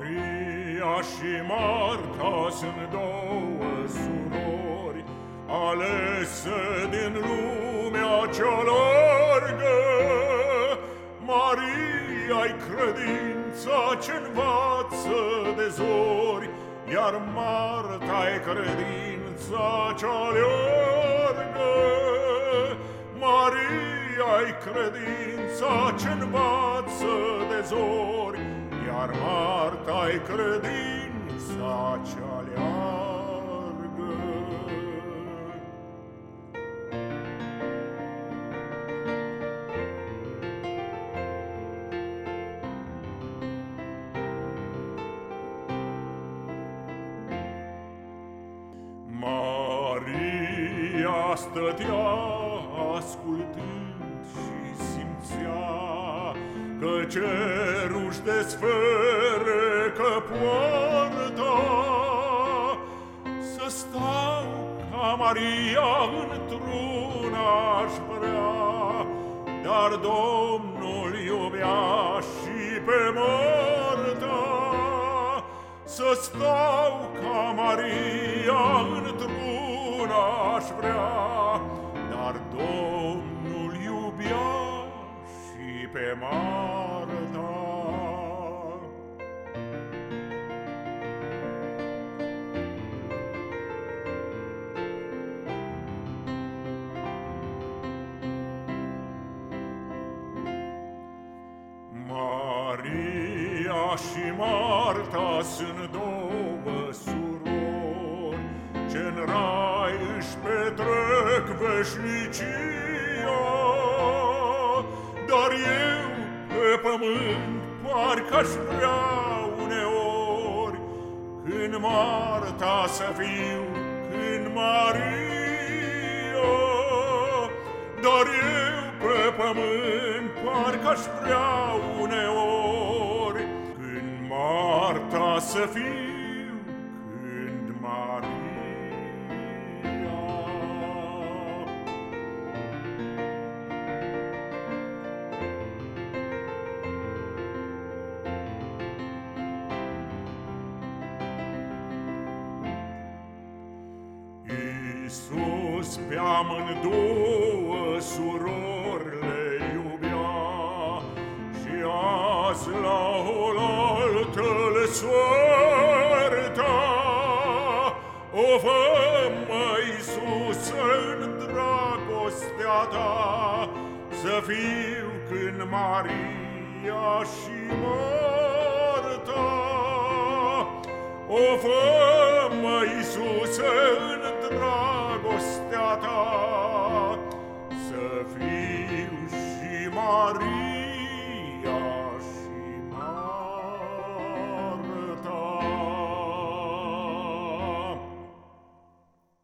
și Marta sunt două surori Alese din lumea cea largă Maria-i credința ce învață de zori Iar Marta-i credința cea largă Maria-i credința ce învață de zori iar Marta-i credința cea leargă. Maria stătea ascultând și simțea Că cerul-și desfere că poarta Să stau ca Maria într-una aș vrea. Dar Domnul iubea și pe Marta Să stau ca Maria într-una aș vrea. Dar Domnul iubea și pe Marta Maria și Marta sunt două surori Ce-n rai își petrec veșnicia Dar eu pe pământ parcă-aș vrea uneori. Când Marta să fiu, când Maria Dar eu pe pământ parcă-aș vrea uneori. Când Marta să fiu, Iisus pe amândouă surori le iubea. Și azi la oaltă le soarta O fă, mă, Iisus, în dragostea ta Să fiu când Maria și Marta O fă, mă, Iisuse, în